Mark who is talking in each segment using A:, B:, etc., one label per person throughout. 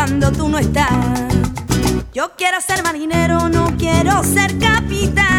A: cuando tú no estás. Yo quiero ser marinero, no quiero ser capitán.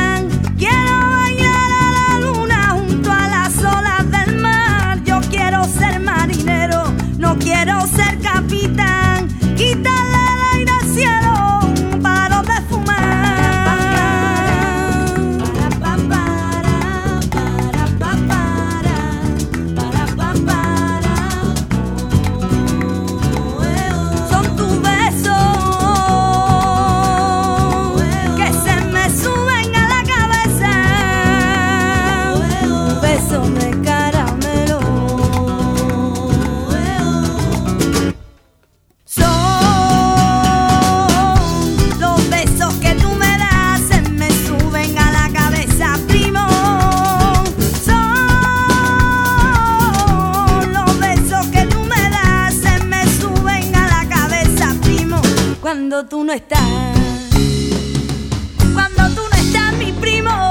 A: cuando tú no estás. Cuando tú no estás, mi primo.